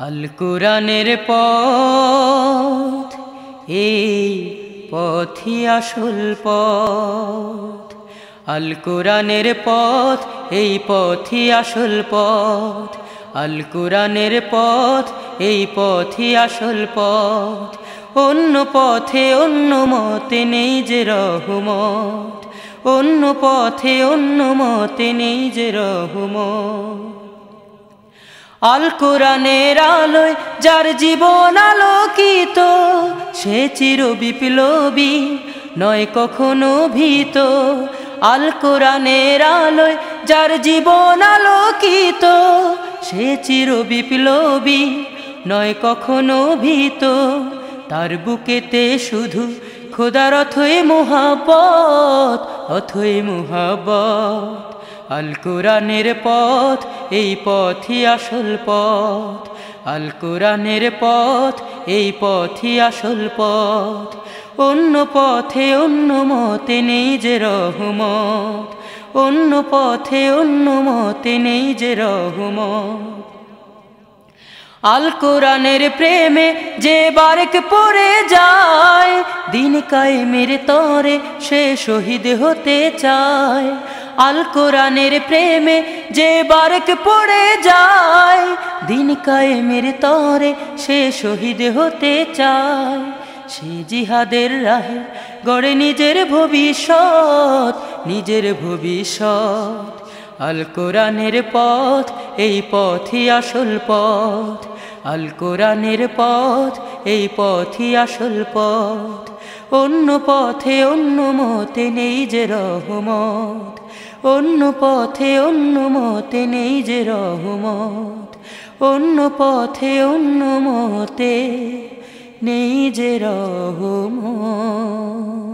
আল কোরআনের পথ, এই পথই আসল পথ। আল কোরআনের পথ, এই পথই আসল পথ। আল কোরআনের পথ, এই পথই আসল পথ। অন্য পথে অন্য মতে নেই যে রহমত। অন্য পথে অন্য মতে নেই যে রহমত। আল কোরআনের আলোয় যার জীবন আলোকিত, সে চির বিপ্লবী, নয় কখনো ভীত। আল কোরআনের আলোয় যার জীবন আলোকিত, সে চির বিপ্লবী, নয় কখনো ভীত। তার বুকেতে শুধু খোদার অথই মোহাবত অথই মোহাবত আল কোরআনের পথ, এই পথই আসল পথ। আল কোরআনের পথ, এই পথই আসল পথ। অন্য পথে অন্য মতে নেই যে রহমত। অন্য পথে অন্য মতে নেই যে রহমত। আল কোরআনের প্রেমে যে বারেক পড়ে যায়, দিন কায়েমের তরে সে শহীদ হতে চায়। আল কোরআনের প্রেমে যে বারেক পড়ে যায়, দিন কায়েমের তরে সে শহীদ হতে চায়। সে জিহাদের রাহে গড়ে নিজের ভবিষ্যৎ নিজের ভবিষ্যৎ। আল কোরআনের পথ, এই পথই আসল পথ। আল কোরআনের পথ, এই পথই আসল পথ। অন্য পথে অন্য মতে নেই যে রহমত। অন্য পথে অন্য মতে নেই যে রহমত। অন্য পথে অন্য মতে নেই যে রহমত।